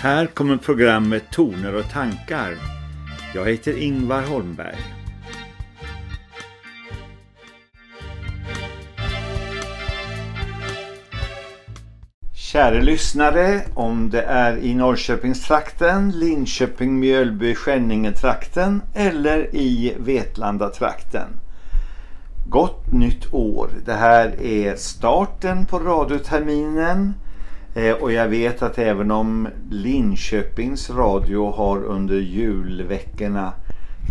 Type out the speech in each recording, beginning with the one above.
Här kommer programmet Toner och tankar. Jag heter Ingvar Holmberg. Kära lyssnare, om det är i Norrköpingstrakten, Linköping-Mjölby-Skänningetrakten eller i Vetlandatrakten. Gott nytt år! Det här är starten på radioterminen eh, och jag vet att även om Linköpings radio har under julveckorna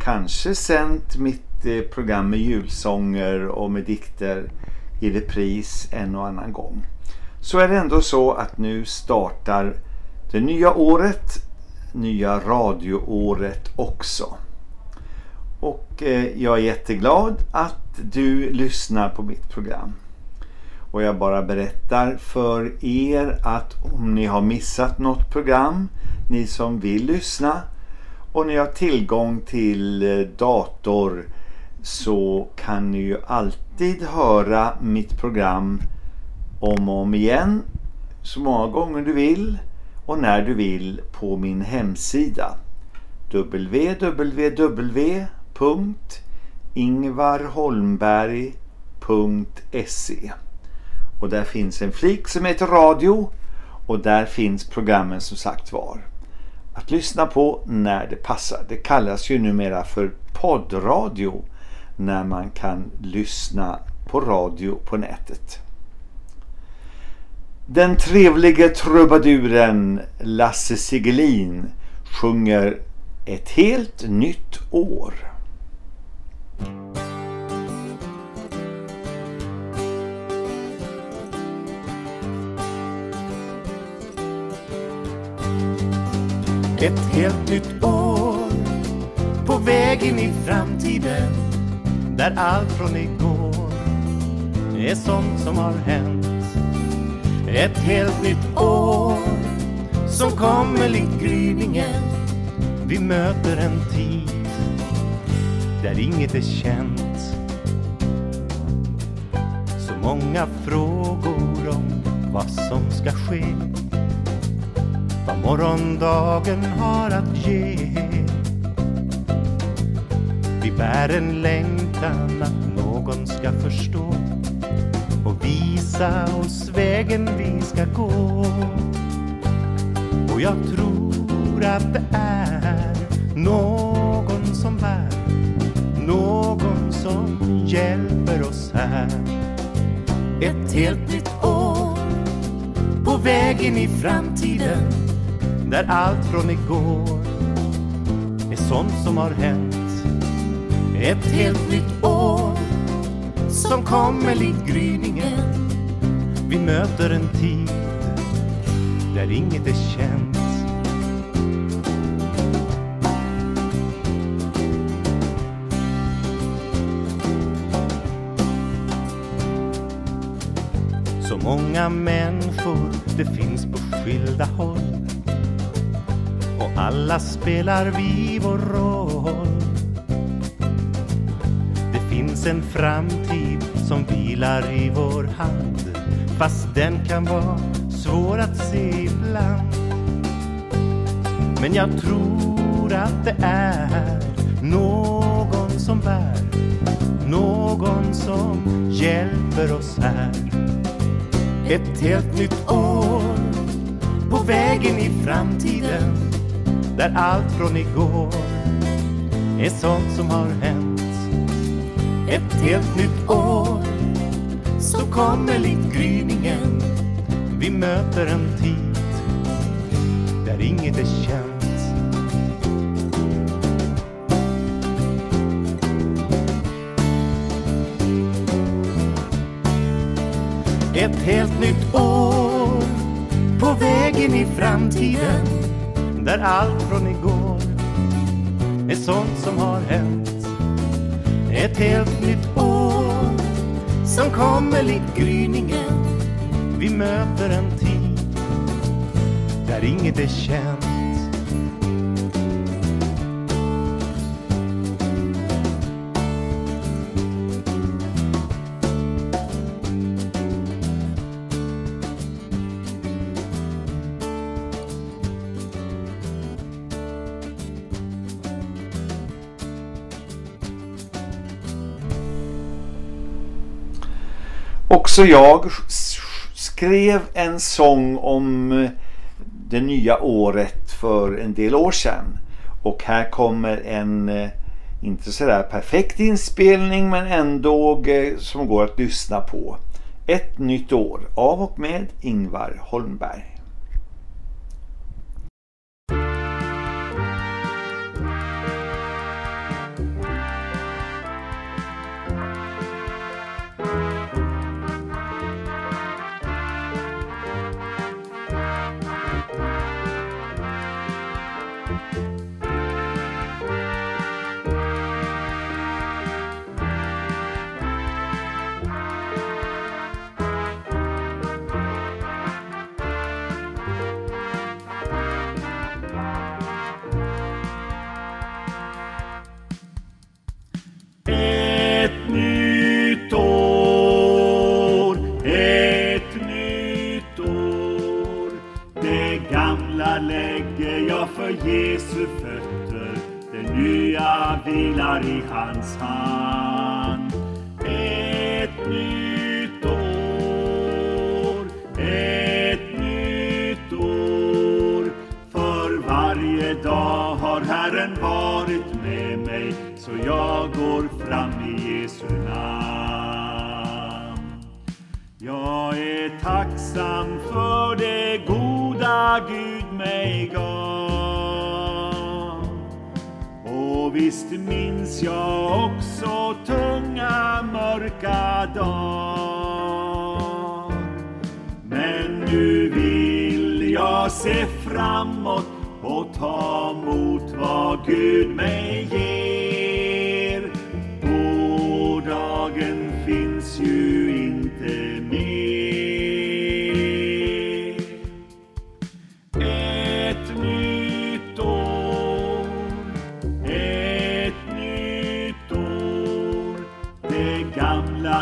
kanske sänt mitt eh, program med julsånger och med dikter i repris en och annan gång så är det ändå så att nu startar det nya året, nya radioåret också. Och eh, jag är jätteglad att du lyssnar på mitt program. Och jag bara berättar för er att om ni har missat något program, ni som vill lyssna och ni har tillgång till eh, dator så kan ni ju alltid höra mitt program om och om igen så många gånger du vill och när du vill på min hemsida www.ingvarholmberg.se och där finns en flik som heter radio och där finns programmen som sagt var att lyssna på när det passar. Det kallas ju numera för poddradio när man kan lyssna på radio på nätet. Den trevlige trubaduren Lasse Sigelin sjunger ett helt nytt år. Ett helt nytt år på väg in i framtiden där allt från igår är sånt som har hänt ett helt nytt år som kommer likt gryningen. Vi möter en tid där inget är känt. Så många frågor om vad som ska ske. Vad morgondagen har att ge. Vi bär en längtan att någon ska förstå och visa oss vägen vi ska gå. Och jag tror att det är någon som bär, någon som hjälper oss här. Ett helt nytt år på väg in i framtiden där allt från igår är sånt som har hänt. Ett helt nytt år som kommer likt gryningen. Vi möter en tid där inget är känt. Så många människor det finns på skilda håll alla spelar vi vår roll Det finns en framtid som vilar i vår hand fast den kan vara svår att se ibland. Men jag tror att det är någon som bär, någon som hjälper oss här. Ett helt nytt år på vägen i framtiden där allt från igår är sånt som har hänt ett helt nytt år som kommer likt gryningen. Vi möter en tid där inget är känt. Ett helt nytt år på vägen i framtiden där allt från igår är sånt som har hänt ett helt nytt år som kommer likt gryningen. Vi möter en tid där inget är känt. Så jag skrev en sång om eh, det nya året för en del år sedan. Och här kommer en, eh, inte sådär perfekt inspelning men ändå eh, som går att lyssna på. Ett nytt år av och med Ingvar Holmberg.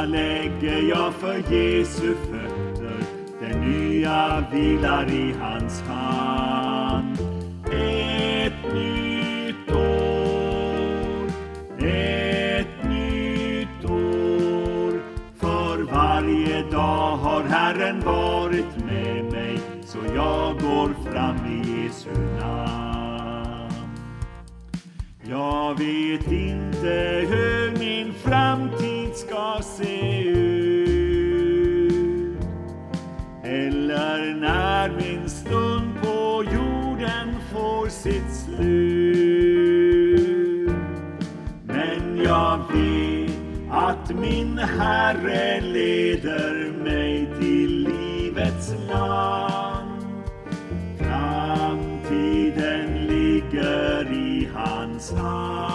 Lägger jag för Jesu fötter. Den nya vilar i hans hand. Ett nytt år, ett nytt år. För varje dag har Herren varit med mig, så jag går fram i Jesu namn. Jag vet inte hur min framtid se ut. Eller när min stund på jorden får sitt slut. Men jag vet att min Herre leder mig till livets land. Framtiden ligger i hans hand.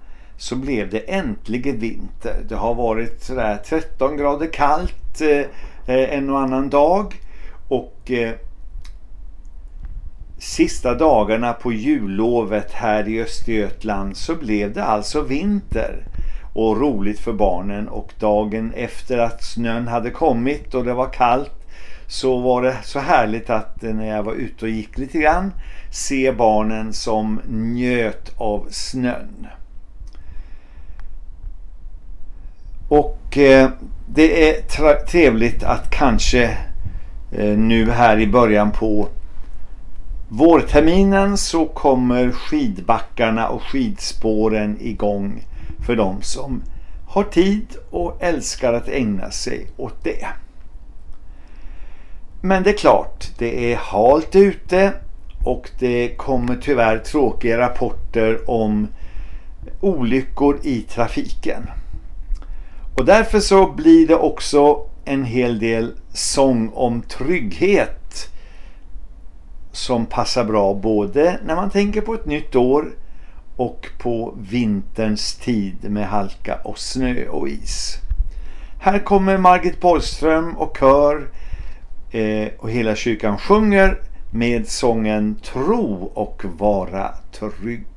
så blev det äntligen vinter. Det har varit sådär 13 grader kallt eh, eh, en och annan dag och eh, sista dagarna på jullovet här i Östergötland så blev det alltså vinter och roligt för barnen och dagen efter att snön hade kommit och det var kallt så var det så härligt att eh, när jag var ute och gick lite grann se barnen som njöt av snön. Och eh, det är trevligt att kanske eh, nu här i början på vårterminen så kommer skidbackarna och skidspåren igång för de som har tid och älskar att ägna sig åt det. Men det är klart, det är halt ute och det kommer tyvärr tråkiga rapporter om olyckor i trafiken. Och därför så blir det också en hel del sång om trygghet som passar bra både när man tänker på ett nytt år och på vinterns tid med halka och snö och is. Här kommer Margit Borgström och kör eh, och hela kyrkan sjunger med sången Tro och vara trygg.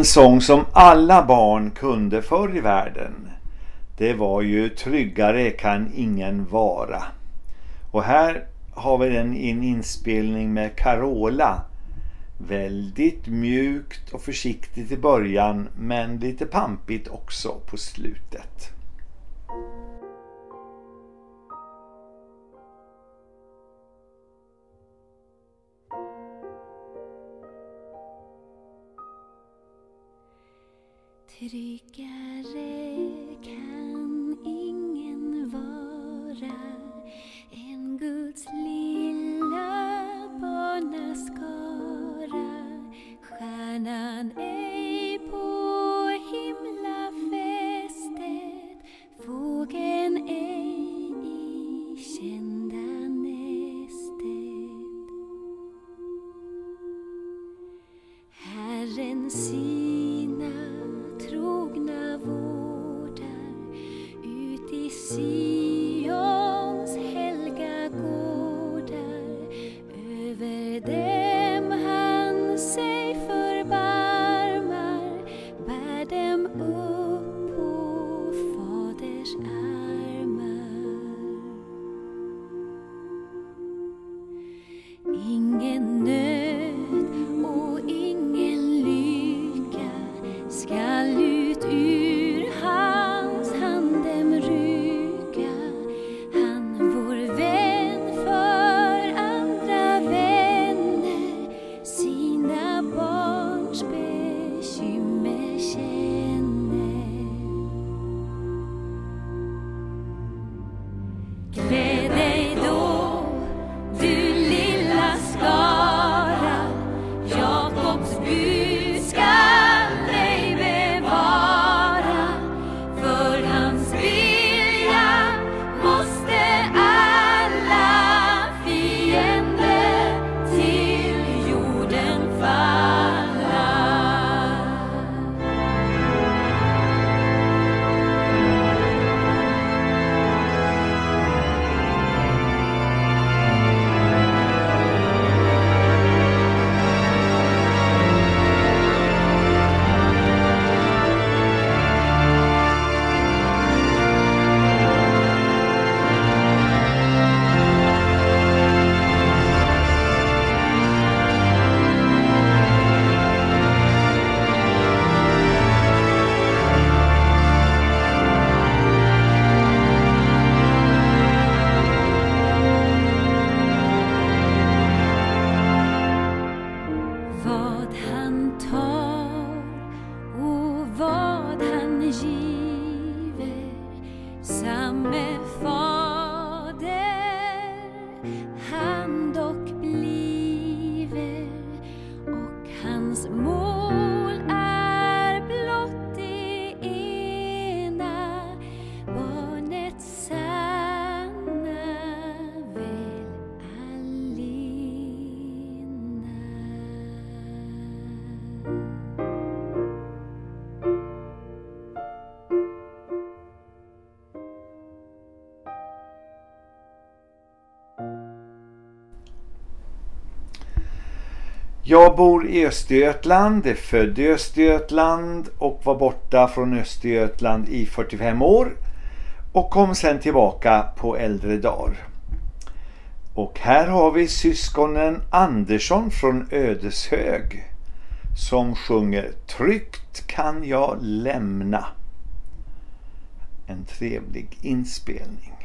En sång som alla barn kunde förr i världen. Det var ju Tryggare kan ingen vara. Och här har vi den i en inspelning med Carola. Väldigt mjukt och försiktigt i början men lite pampigt också på slutet. Tryggare kan ingen vara än Guds lilla barnaskara. Stjärnan är Jag bor i Östergötland, är född i Östergötland och var borta från Östergötland i 45 år och kom sen tillbaka på äldre dagar. Och här har vi syskonen Andersson från Ödeshög som sjunger Tryggt kan jag lämna. En trevlig inspelning.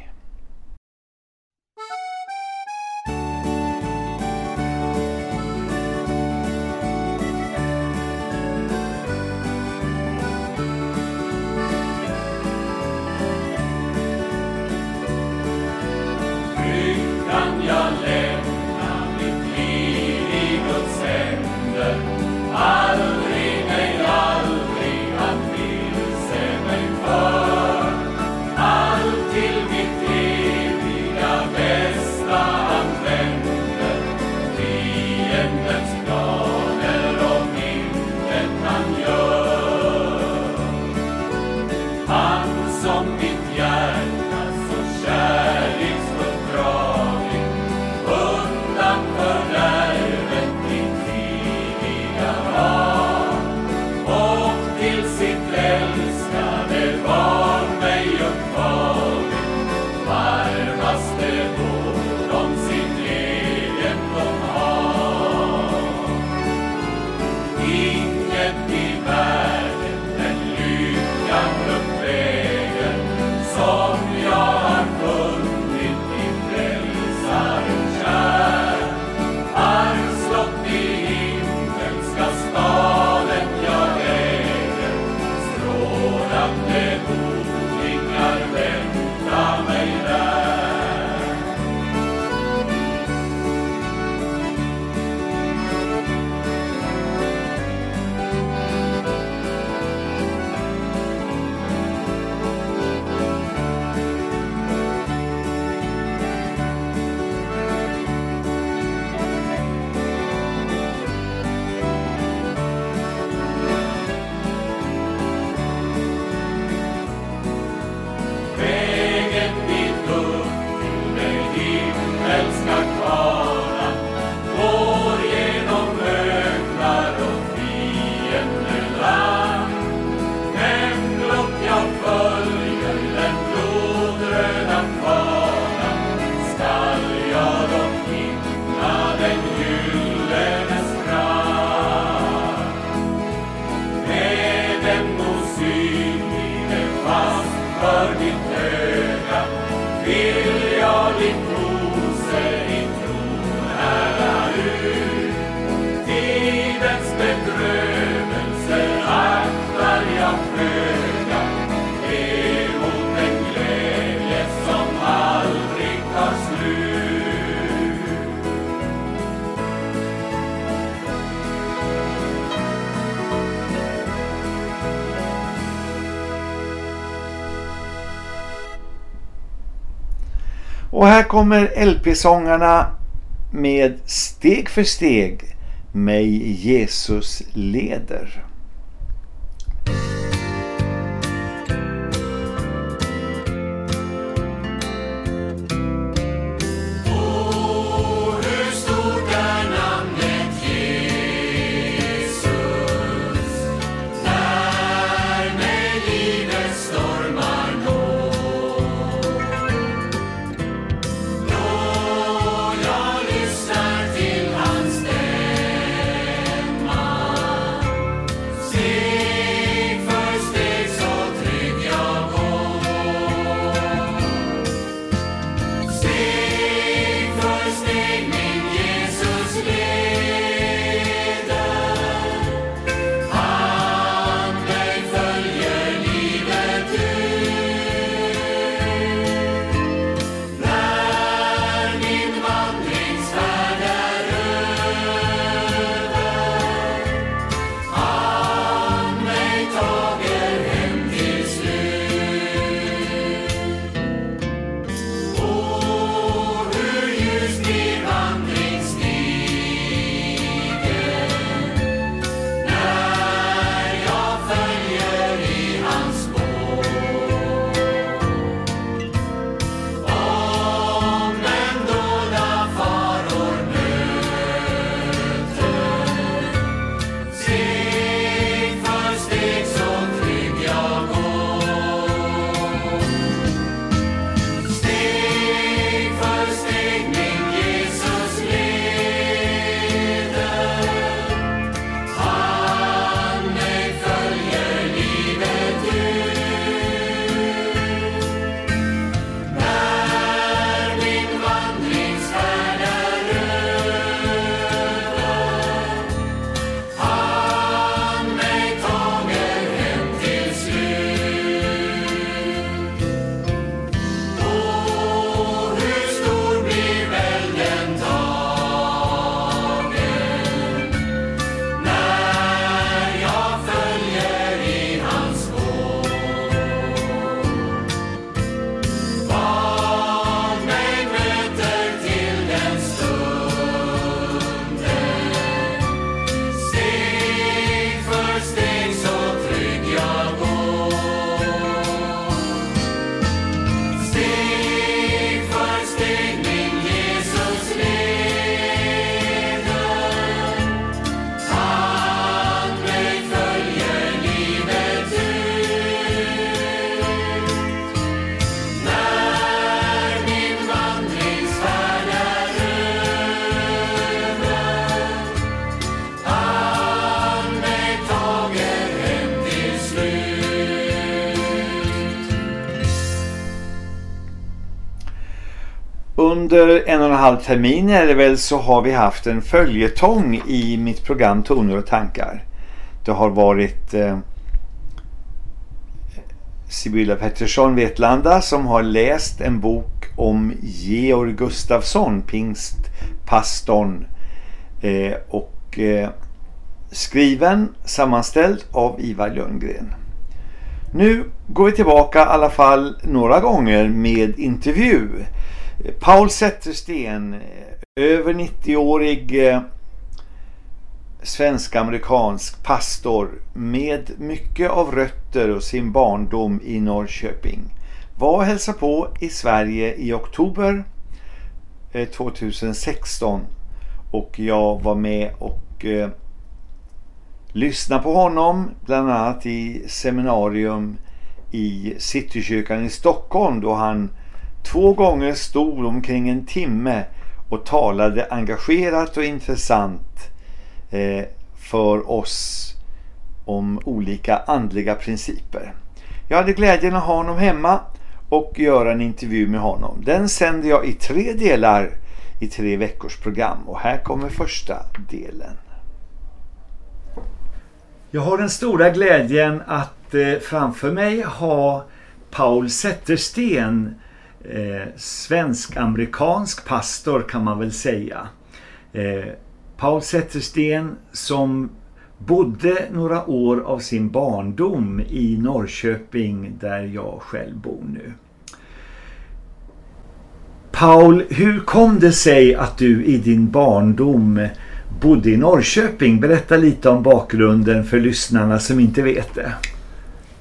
He Och här kommer LP-sångarna med Steg för steg mig Jesus leder. Under en och en halv termin är det väl så har vi haft en följetong i mitt program Toner och tankar. Det har varit eh, Sibylla Pettersson Vetlanda som har läst en bok om Georg Gustafsson, pingstpastorn eh, och eh, skriven, sammanställd av Ivar Lundgren. Nu går vi tillbaka i alla fall några gånger med intervju. Paul Zettersten, eh, över 90-årig eh, svensk-amerikansk pastor med mycket av rötter och sin barndom i Norrköping. Var och hälsade på i Sverige i oktober eh, 2016 och jag var med och eh, lyssnade på honom bland annat i seminarium i Citykyrkan i Stockholm då han två gånger stod omkring en timme och talade engagerat och intressant eh, för oss om olika andliga principer. Jag hade glädjen att ha honom hemma och göra en intervju med honom. Den sänder jag i tre delar i tre veckors program och här kommer första delen. Jag har den stora glädjen att eh, framför mig ha Paul Zettersten, eh, svensk-amerikansk pastor kan man väl säga. Eh, Paul Zettersten som bodde några år av sin barndom i Norrköping där jag själv bor nu. Paul, hur kom det sig att du i din barndom bodde i Norrköping? Berätta lite om bakgrunden för lyssnarna som inte vet det.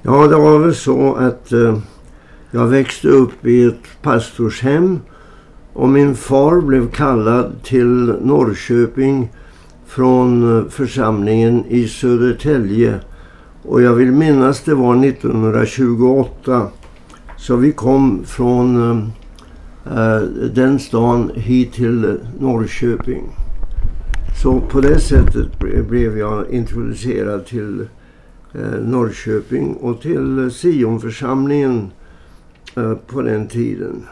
Ja, det var väl så att eh, jag växte upp i ett pastorshem och min far blev kallad till Norrköping från församlingen i Södertälje. Och jag vill minnas det var 1928. Så vi kom från eh, den stan hit till Norrköping. Så på det sättet blev jag introducerad till eh, Norrköping och till Sionförsamlingen på den tiden.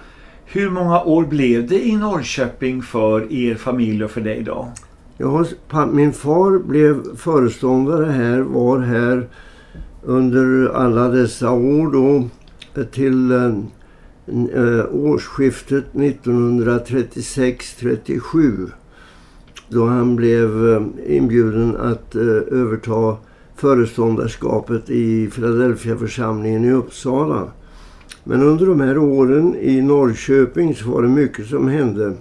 Hur många år blev det i Norrköping för er familj och för dig då? Ja, min far blev föreståndare här, var här under alla dessa år då till eh, årsskiftet 1936-37 då han blev eh, inbjuden att eh, överta föreståndarskapet i Philadelphia-församlingen i Uppsala. Men under de här åren i Norrköping så var det mycket som hände.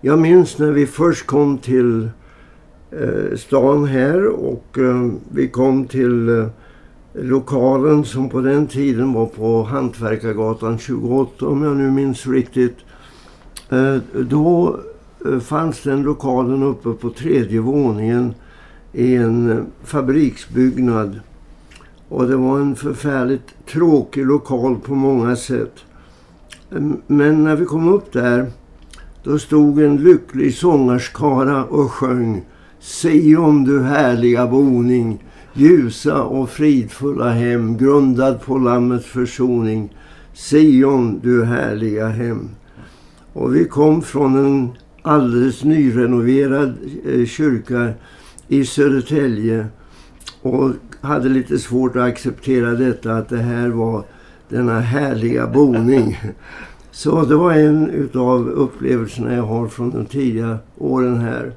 Jag minns när vi först kom till eh, stan här och eh, vi kom till eh, lokalen som på den tiden var på Hantverkargatan 28 om jag nu minns riktigt. Eh, då eh, fanns den lokalen uppe på tredje våningen i en eh, fabriksbyggnad. Och det var en förfärligt tråkig lokal på många sätt. Men när vi kom upp där då stod en lycklig sångarskara och sjöng Sion du härliga boning, ljusa och fridfulla hem, grundad på lammets försoning. Sion du härliga hem. Och vi kom från en alldeles nyrenoverad eh, kyrka i Södertälje och hade lite svårt att acceptera detta att det här var denna härliga boning. Så det var en utav upplevelserna jag har från de tidiga åren här.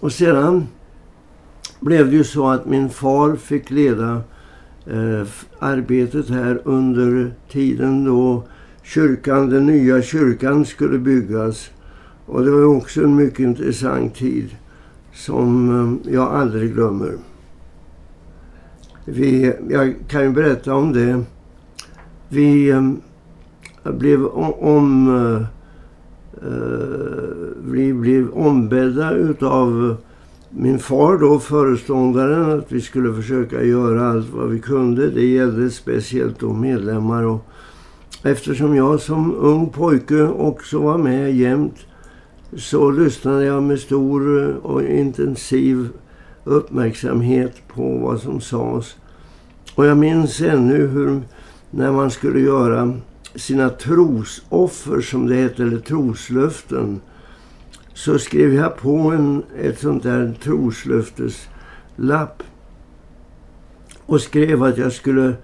Och sedan blev det ju så att min far fick leda eh, arbetet här under tiden då kyrkan, den nya kyrkan skulle byggas. Och det var också en mycket intressant tid som eh, jag aldrig glömmer. Vi, jag kan ju berätta om det. Vi eh, blev om... Uh, vi blev ombedda utav min far då, föreståndaren, att vi skulle försöka göra allt vad vi kunde. Det gällde speciellt då medlemmar. Och eftersom jag som ung pojke också var med jämt så lyssnade jag med stor och intensiv uppmärksamhet på vad som sades. Och jag minns ännu hur när man skulle göra sina trosoffer som det heter, eller troslöften, så skrev jag på en, ett sånt där troslöfteslapp och skrev att jag skulle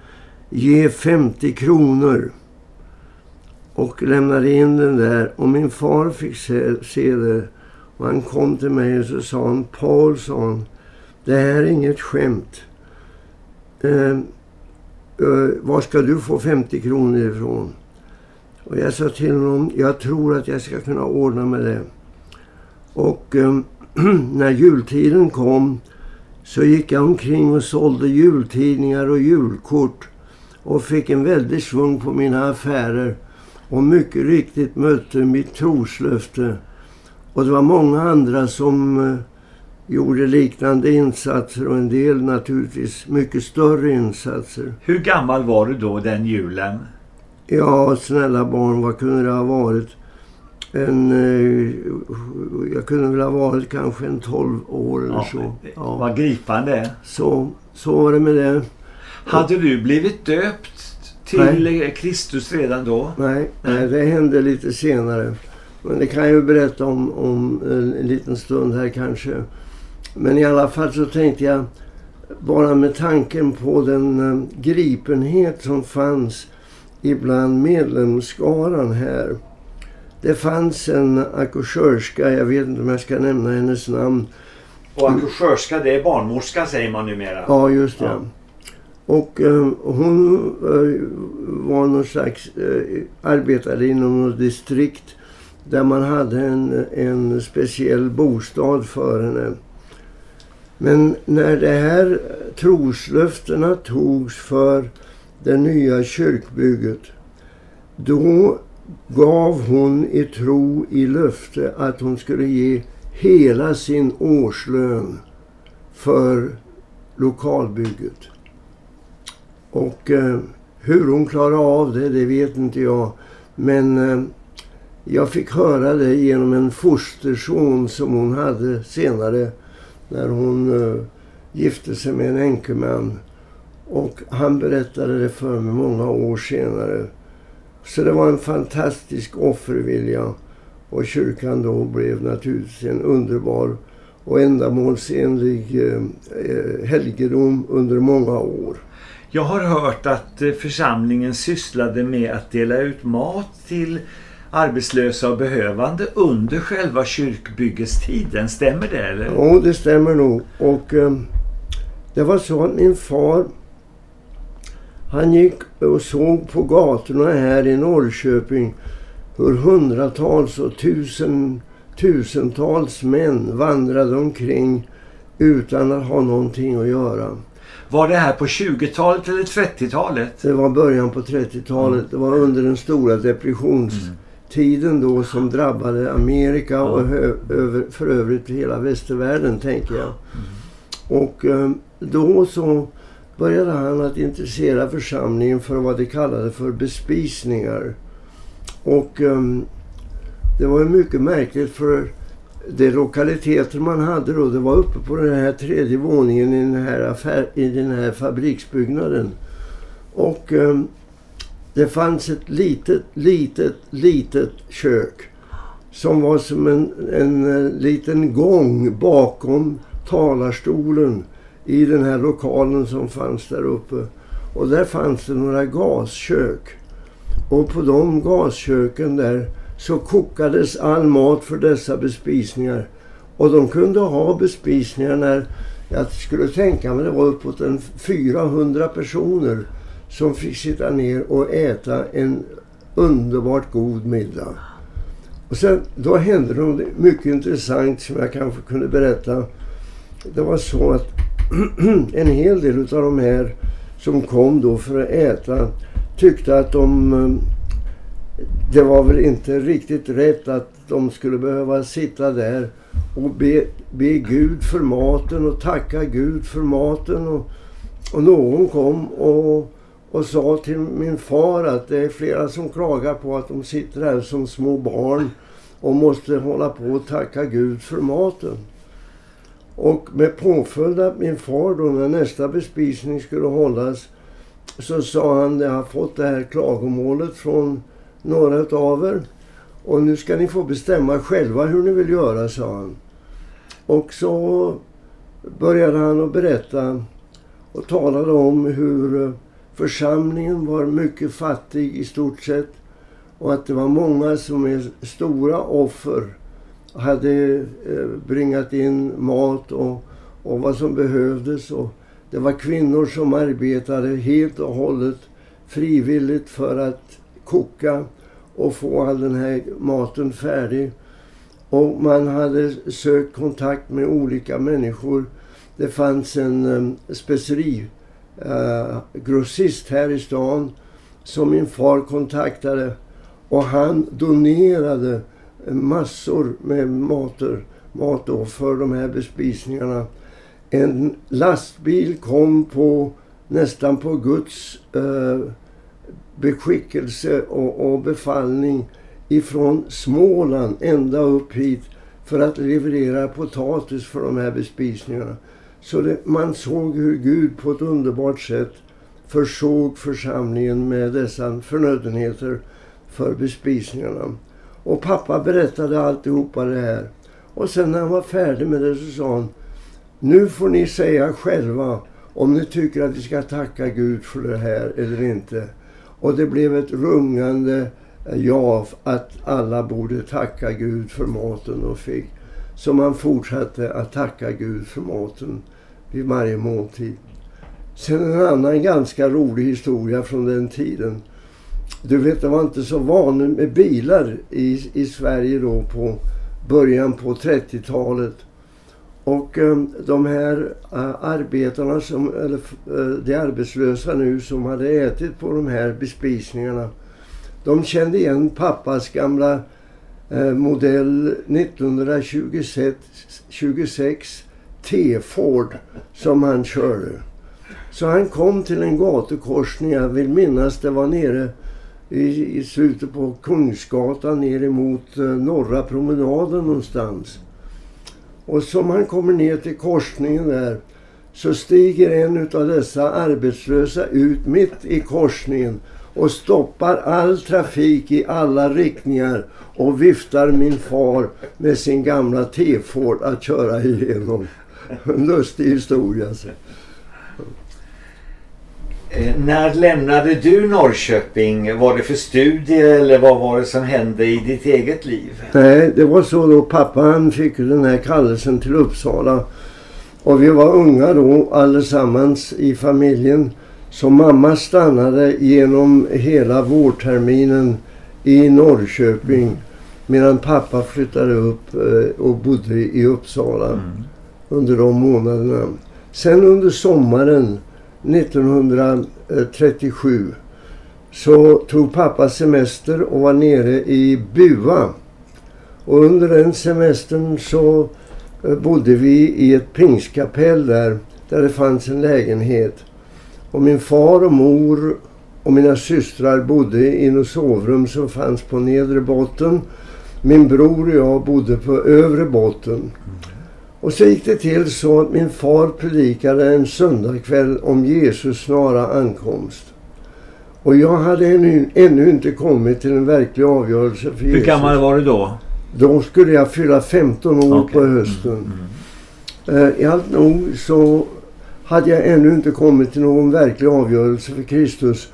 ge 50 kronor och lämnade in den där och min far fick se, se det och han kom till mig och så sa han Paul sa han, det här är inget skämt. Eh, eh, var ska du få 50 kronor ifrån? Och jag sa till honom, jag tror att jag ska kunna ordna med det. Och eh, när jultiden kom så gick jag omkring och sålde jultidningar och julkort och fick en väldig svung på mina affärer och mycket riktigt mötte mitt troslöfte. Och det var många andra som eh, gjorde liknande insatser och en del naturligtvis mycket större insatser. Hur gammal var du då den julen? Ja, snälla barn, vad kunde det ha varit? En, eh, jag kunde väl ha varit kanske en 12 år eller Ja, så. Ja. Vad gripande. så. Så var det med det. Hade du blivit döpt till Kristus redan då? Nej, nej, det hände lite senare. Men det kan jag ju berätta om, om en, en liten stund här kanske. Men i alla fall så tänkte jag, bara med tanken på den eh, gripenhet som fanns ibland medlemsskaran här. Det fanns en akkursörska, jag vet inte om jag ska nämna hennes namn. Och akkursörska, det är barnmorska säger man numera. Ja, just det. Ja. Och eh, hon eh, var någon slags, eh, arbetade inom något distrikt där man hade en, en speciell bostad för henne. Men när det här troslöftena togs för det nya kyrkbygget, då gav hon i tro i löfte att hon skulle ge hela sin årslön för lokalbygget. Och eh, hur hon klarade av det, det vet inte jag. Men eh, jag fick höra det genom en fosterson som hon hade senare när hon uh, gifte sig med en enkeman. Och han berättade det för mig många år senare. Så det var en fantastisk offervilja. Och kyrkan då blev naturligtvis en underbar och ändamålsenlig eh, eh helgedom under många år. Jag har hört att eh, församlingen sysslade med att dela ut mat till arbetslösa och behövande under själva kyrkbyggestiden. Stämmer det eller? Ja, det stämmer nog. Och eh, det var så att min far, han gick och såg på gatorna här i Norrköping hur hundratals och tusen, tusentals män vandrade omkring utan att ha någonting att göra. Var det här på 20-talet eller 30-talet? Det var början på 30-talet. Det var under den stora depressionstiden då som drabbade Amerika och över, för övrigt hela västvärlden tänker jag. Och eh, då så började han att intressera församlingen för vad de kallade för bespisningar. Och eh, det var ju mycket märkligt för de lokaliteter man hade då, det var uppe på den här tredje våningen i den här, affär, i den här fabriksbyggnaden. Och eh, det fanns ett litet, litet, litet kök som var som en, en eh, liten gång bakom talarstolen i den här lokalen som fanns där uppe. Och där fanns det några gaskök. Och på de gasköken där så kokades all mat för dessa bespisningar. Och de kunde ha bespisningar när, jag skulle tänka mig det var uppåt en 400 personer som fick sitta ner och äta en underbart god middag. Och sen, då hände något mycket intressant som jag kanske kunde berätta. Det var så att en hel del av de här som kom då för att äta tyckte att de eh, det var väl inte riktigt rätt att de skulle behöva sitta där och be, be Gud för maten och tacka Gud för maten. Och, och någon kom och, och sa till min far att det är flera som klagar på att de sitter här som små barn och måste hålla på och tacka Gud för maten. Och med påföljd att min far då när nästa bespisning skulle hållas så sa han, jag har fått det här klagomålet från några av er. Och nu ska ni få bestämma själva hur ni vill göra, sa han. Och så började han att berätta och talade om hur församlingen var mycket fattig i stort sett. Och att det var många som med stora offer hade eh, bringat in mat och, och vad som behövdes. Och det var kvinnor som arbetade helt och hållet frivilligt för att koka och få all den här maten färdig. Och man hade sökt kontakt med olika människor. Det fanns en um, eh, grossist här i stan som min far kontaktade och han donerade massor med mater, mat då för de här bespisningarna. En lastbil kom på nästan på Guds eh, beskickelse och, och befallning ifrån Småland ända upp hit för att leverera potatis för de här bespisningarna. Så det, man såg hur Gud på ett underbart sätt försåg församlingen med dessa förnödenheter för bespisningarna. Och pappa berättade alltihopa det här. Och sen när han var färdig med det så sa han Nu får ni säga själva om ni tycker att vi ska tacka Gud för det här eller inte. Och det blev ett rungande ja att alla borde tacka Gud för maten de fick. Så man fortsatte att tacka Gud för maten vid varje måltid. Sen en annan ganska rolig historia från den tiden. Du vet, det var inte så vanligt med bilar i, i Sverige då på början på 30-talet. Och eh, de här eh, arbetarna, som, eller eh, de arbetslösa nu som hade ätit på de här bespisningarna. De kände igen pappas gamla eh, modell 1926 T-Ford som han körde. Så han kom till en gatukorsning, jag vill minnas det var nere i, i slutet på Kungsgatan ner emot eh, Norra promenaden någonstans. Och som han kommer ner till korsningen där så stiger en av dessa arbetslösa ut mitt i korsningen och stoppar all trafik i alla riktningar och viftar min far med sin gamla T-Ford att köra igenom. En lustig historia. Alltså. Eh, när lämnade du Norrköping? Var det för studier eller vad var det som hände i ditt eget liv? Nej, det var så då. Pappa han fick den här kallelsen till Uppsala. Och vi var unga då allesammans i familjen. Så mamma stannade genom hela vårterminen i Norrköping. Medan pappa flyttade upp eh, och bodde i Uppsala mm under de månaderna. Sen under sommaren 1937 så tog pappa semester och var nere i Bua. Och under den semestern så eh, bodde vi i ett pingskapell där, där det fanns en lägenhet. Och min far och mor och mina systrar bodde i något sovrum som fanns på nedre botten. Min bror och jag bodde på övre botten. Och så gick det till så att min far predikade en söndagkväll om Jesus snara ankomst. Och jag hade ännu, ännu inte kommit till en verklig avgörelse för Hur Jesus. Hur gammal var du då? Då skulle jag fylla 15 år okay. på hösten. Mm, mm. I allt nog så hade jag ännu inte kommit till någon verklig avgörelse för Kristus.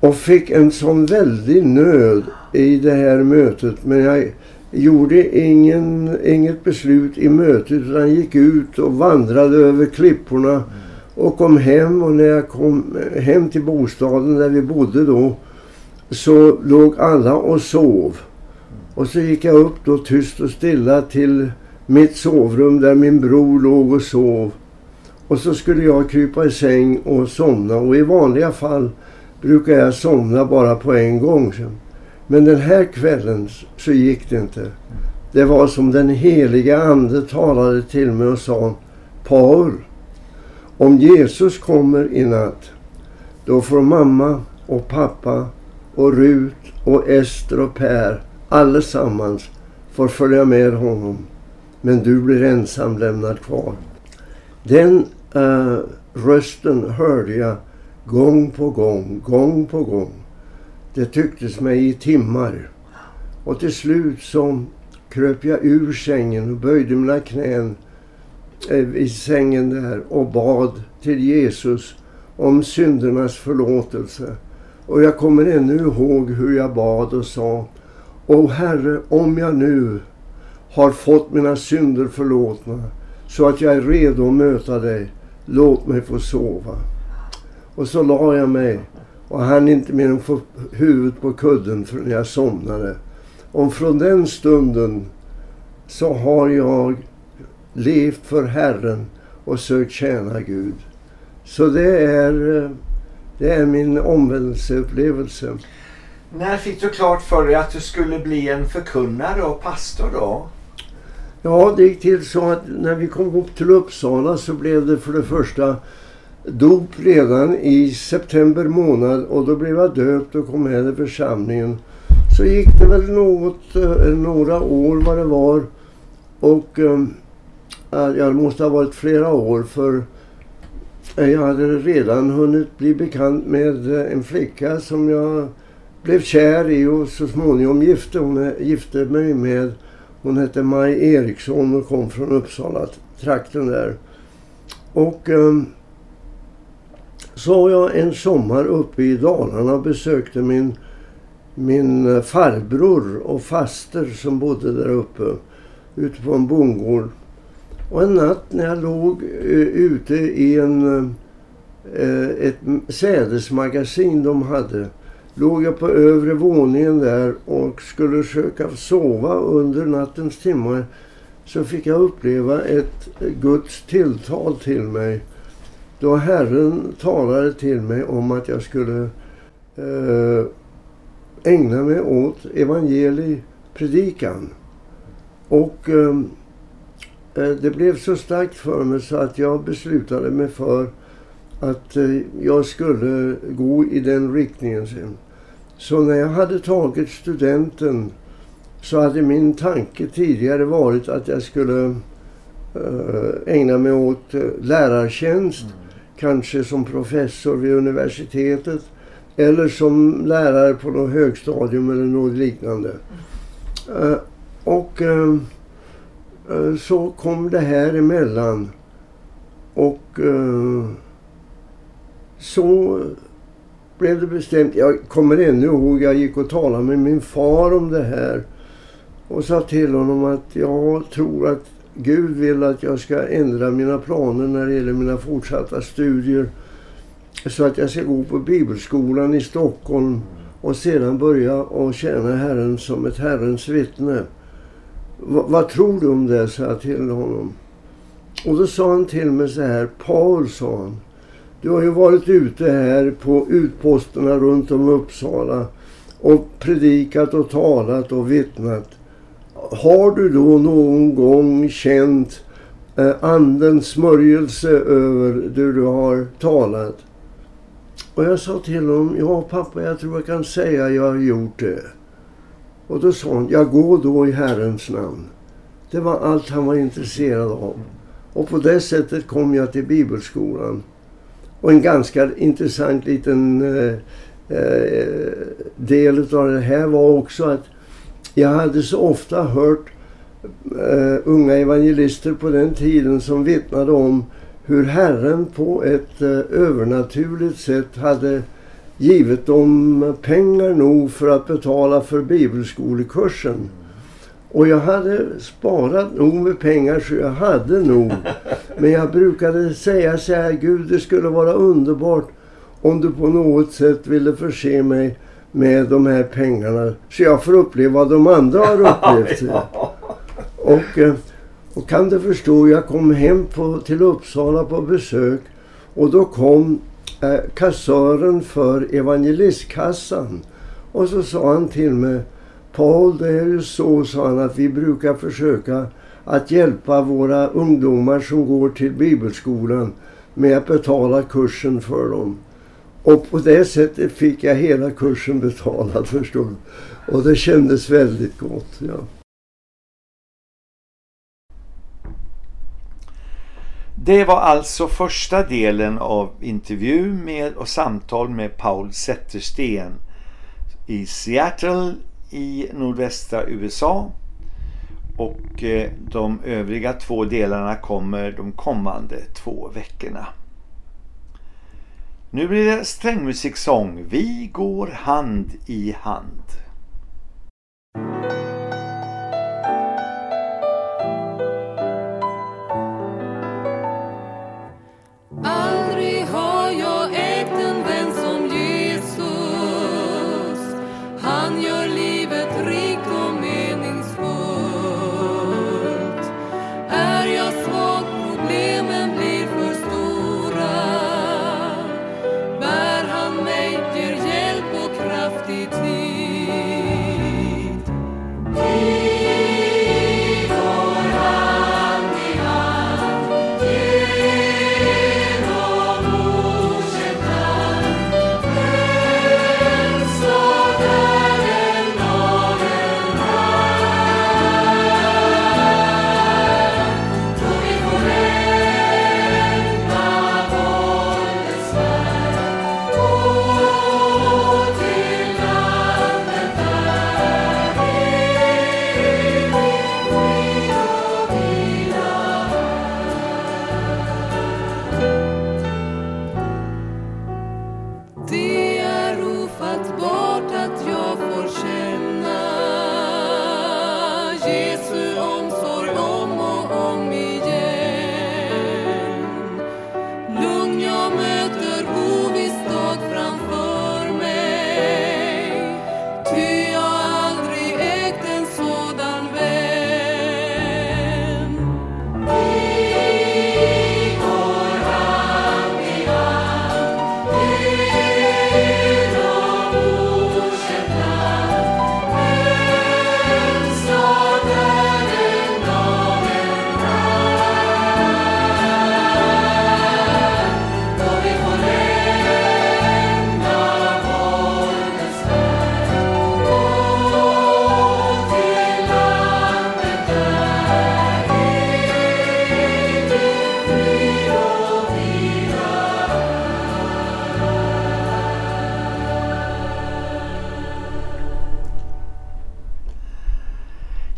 Och fick en sån väldig nöd i det här mötet. Men jag gjorde ingen, inget beslut i mötet utan gick ut och vandrade över klipporna och kom hem och när jag kom hem till bostaden där vi bodde då så låg alla och sov. Och så gick jag upp då tyst och stilla till mitt sovrum där min bror låg och sov. Och så skulle jag krypa i säng och somna och i vanliga fall brukar jag somna bara på en gång. Men den här kvällen så gick det inte. Det var som den heliga ande talade till mig och sa Paul, om Jesus kommer i natt då får mamma och pappa och Rut och Ester och Per allesammans får följa med honom. Men du blir ensam lämnad kvar. Den uh, rösten hörde jag Gång på gång, gång på gång. Det tycktes mig i timmar. Och till slut så kröp jag ur sängen och böjde mina knän eh, i sängen där och bad till Jesus om syndernas förlåtelse. Och jag kommer ännu ihåg hur jag bad och sa O Herre, om jag nu har fått mina synder förlåtna så att jag är redo att möta dig, låt mig få sova. Och så la jag mig och han inte mer än få huvudet på kudden förrän jag somnade. Och från den stunden så har jag levt för Herren och sökt tjäna Gud. Så det är, det är min omvändelseupplevelse. När fick du klart för dig att du skulle bli en förkunnare och pastor då? Ja, det gick till så att när vi kom upp till Uppsala så blev det för det första dop redan i september månad och då blev jag döpt och kom med i församlingen. Så gick det väl något, eh, några år vad det var och ehm, jag måste ha varit flera år för jag hade redan hunnit bli bekant med eh, en flicka som jag blev kär i och så småningom gifte, hon, gifte mig med. Hon hette Maj Eriksson och kom från Uppsala trakten där. Och um, så var jag en sommar uppe i Dalarna och besökte min, min eh, farbror och faster som bodde där uppe. Ute på en bondgård. Och en natt när jag låg uh, ute i en, uh, ett sädesmagasin de hade låg jag på övre våningen där och skulle försöka sova under nattens timmar så fick jag uppleva ett Guds tilltal till mig. Då Herren talade till mig om att jag skulle eh, ägna mig åt evangeliepredikan. Och eh, eh, det blev så starkt för mig så att jag beslutade mig för att eh, jag skulle gå i den riktningen sen. Så när jag hade tagit studenten så hade min tanke tidigare varit att jag skulle eh, ägna mig åt eh, lärartjänst. Mm. Kanske som professor vid universitetet. Eller som lärare på något högstadium eller något liknande. Eh, och eh, eh, så kom det här emellan. Och så blev det bestämt. Jag kommer ännu ihåg, jag gick och talade med min far om det här. Och sa till honom att jag tror att Gud vill att jag ska ändra mina planer när det gäller mina fortsatta studier. Så att jag ska gå på bibelskolan i Stockholm och sedan börja och tjäna Herren som ett Herrens vittne. Vad tror du om det, sa jag till honom. Och då sa han till mig så här, Paul sa han. Du har ju varit ute här på utposterna runt om Uppsala och predikat och talat och vittnat. Har du då någon gång känt eh, andens smörjelse över det du har talat? Och jag sa till honom, ja pappa jag tror jag kan säga jag har gjort det. Och då sa han, jag går då i Herrens namn. Det var allt han var intresserad av. Och på det sättet kom jag till bibelskolan. Och en ganska intressant liten eh, eh, del av det här var också att jag hade så ofta hört uh, unga evangelister på den tiden som vittnade om hur Herren på ett uh, övernaturligt sätt hade givit dem pengar nog för att betala för bibelskolekursen. Och jag hade sparat nog med pengar så jag hade nog. Men jag brukade säga så här, Gud det skulle vara underbart om du på något sätt ville förse mig med de här pengarna. Så jag får uppleva vad de andra har upplevt. Och, eh, och kan du förstå, jag kom hem på, till Uppsala på besök och då kom eh, kassören för evangelistkassan. Och så sa han till mig Paul, det är ju så, sa han, att vi brukar försöka att hjälpa våra ungdomar som går till bibelskolan med att betala kursen för dem. Och på det sättet fick jag hela kursen betalad förstår du. Och det kändes väldigt gott. Ja. Det var alltså första delen av intervju med och samtal med Paul Zettersten i Seattle i nordvästra USA och eh, de övriga två delarna kommer de kommande två veckorna. Nu blir det strängmusiksång Vi går hand i hand. eternity.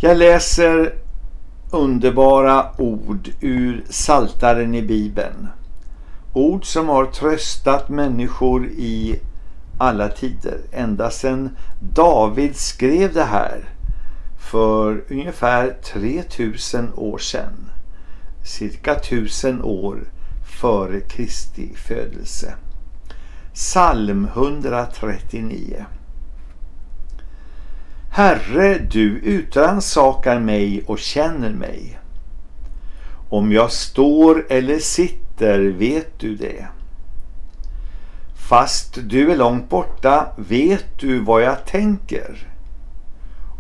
Jag läser underbara ord ur Saltaren i Bibeln. Ord som har tröstat människor i alla tider. Ända sedan David skrev det här för ungefär 3000 år sedan. Cirka 1000 år före Kristi födelse. Psalm 139 Herre, du utransakar mig och känner mig. Om jag står eller sitter vet du det. Fast du är långt borta vet du vad jag tänker.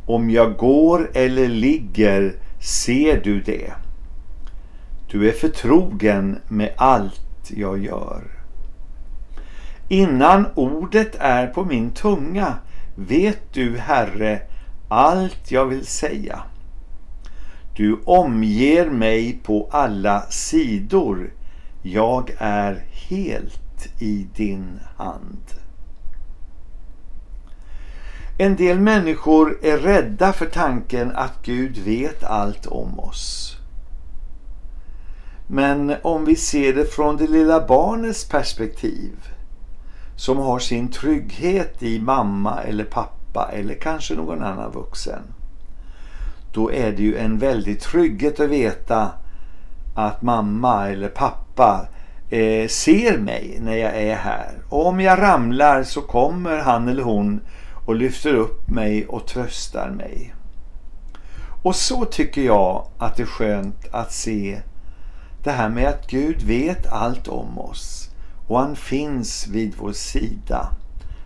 Om jag går eller ligger ser du det. Du är förtrogen med allt jag gör. Innan ordet är på min tunga vet du, Herre, allt jag vill säga. Du omger mig på alla sidor. Jag är helt i din hand. En del människor är rädda för tanken att Gud vet allt om oss. Men om vi ser det från det lilla barnets perspektiv som har sin trygghet i mamma eller pappa eller kanske någon annan vuxen. Då är det ju en väldig trygghet att veta att mamma eller pappa eh, ser mig när jag är här. Och om jag ramlar så kommer han eller hon och lyfter upp mig och tröstar mig. Och så tycker jag att det är skönt att se det här med att Gud vet allt om oss och han finns vid vår sida.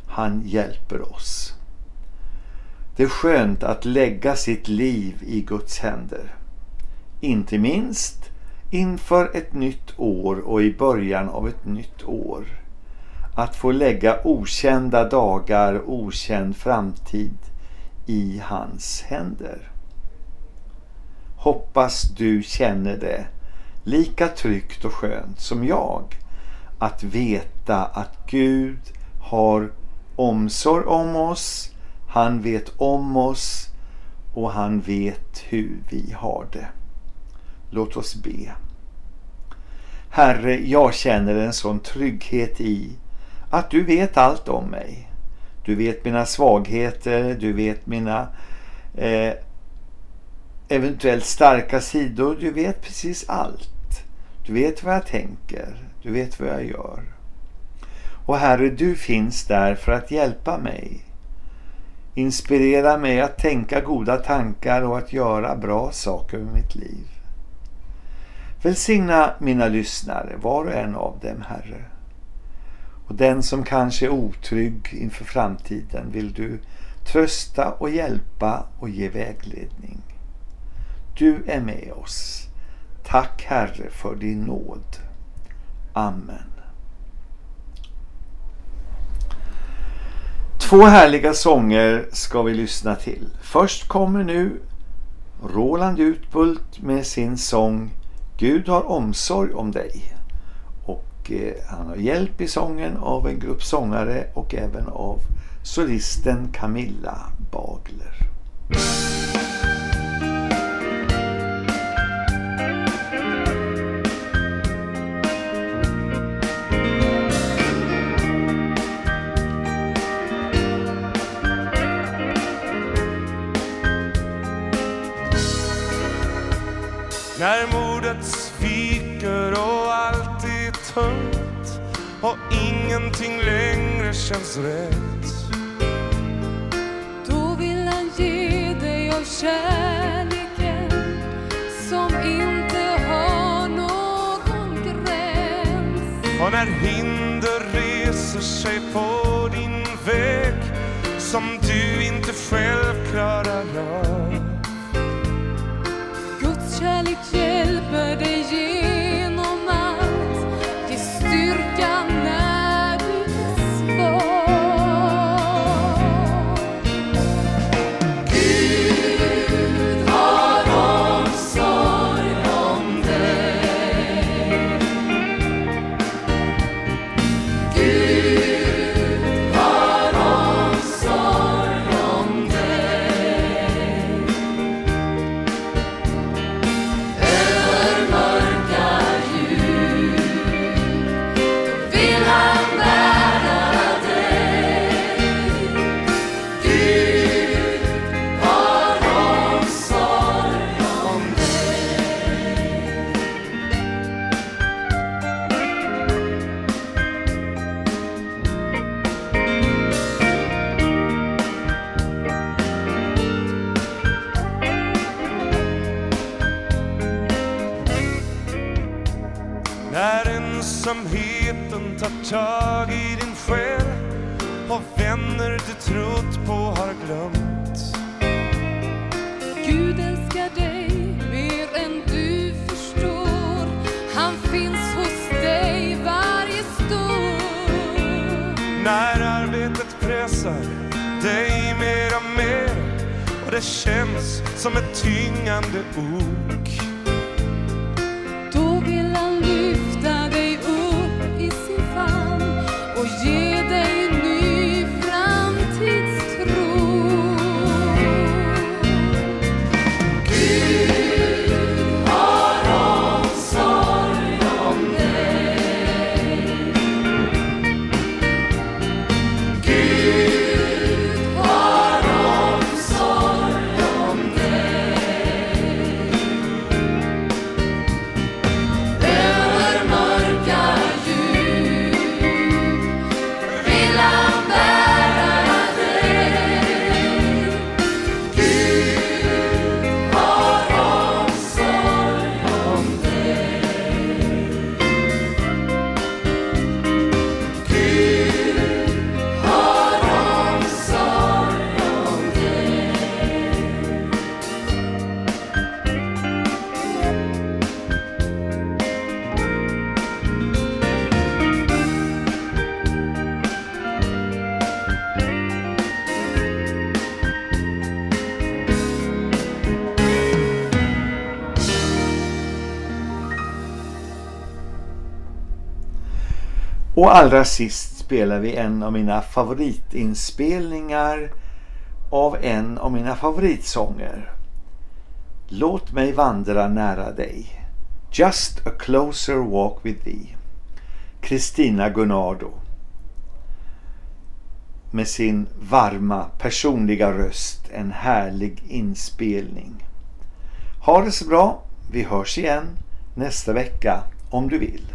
Han hjälper oss. Det är skönt att lägga sitt liv i Guds händer. Inte minst inför ett nytt år och i början av ett nytt år. Att få lägga okända dagar, okänd framtid i hans händer. Hoppas du känner det lika tryggt och skönt som jag att veta att Gud har omsorg om oss, han vet om oss och han vet hur vi har det. Låt oss be. Herre, jag känner en sån trygghet i att du vet allt om mig. Du vet mina svagheter, du vet mina eh, eventuellt starka sidor. Du vet precis allt. Du vet vad jag tänker. Du vet vad jag gör. Och Herre, du finns där för att hjälpa mig. Inspirera mig att tänka goda tankar och att göra bra saker med mitt liv. Välsigna mina lyssnare, var och en av dem, Herre. Och den som kanske är otrygg inför framtiden vill du trösta och hjälpa och ge vägledning. Du är med oss. Tack Herre för din nåd. Amen. Två härliga sånger ska vi lyssna till. Först kommer nu Roland Utbult med sin sång Gud har omsorg om dig. Och eh, han har hjälp i sången av en grupp sångare och även av solisten Camilla Bagler. När modet sviker och allt är tungt och ingenting längre känns rätt. Då vill han ge dig av kärleken som inte har någon gräns. Och när hinder reser sig på din väg som du inte själv klarar av. hjälper ensamheten tar tag i din själ och vänner du trott på har glömt. Gud älskar dig mer än du förstår. Han finns hos dig varje stund. När arbetet pressar dig mer och mer och det känns som ett tyngande ok. Och allra sist spelar vi en av mina favoritinspelningar av en av mina favoritsånger. Låt mig vandra nära dig. Just a closer walk with thee. Kristina Gunnardo. Med sin varma personliga röst. En härlig inspelning. Ha det så bra. Vi hörs igen nästa vecka om du vill.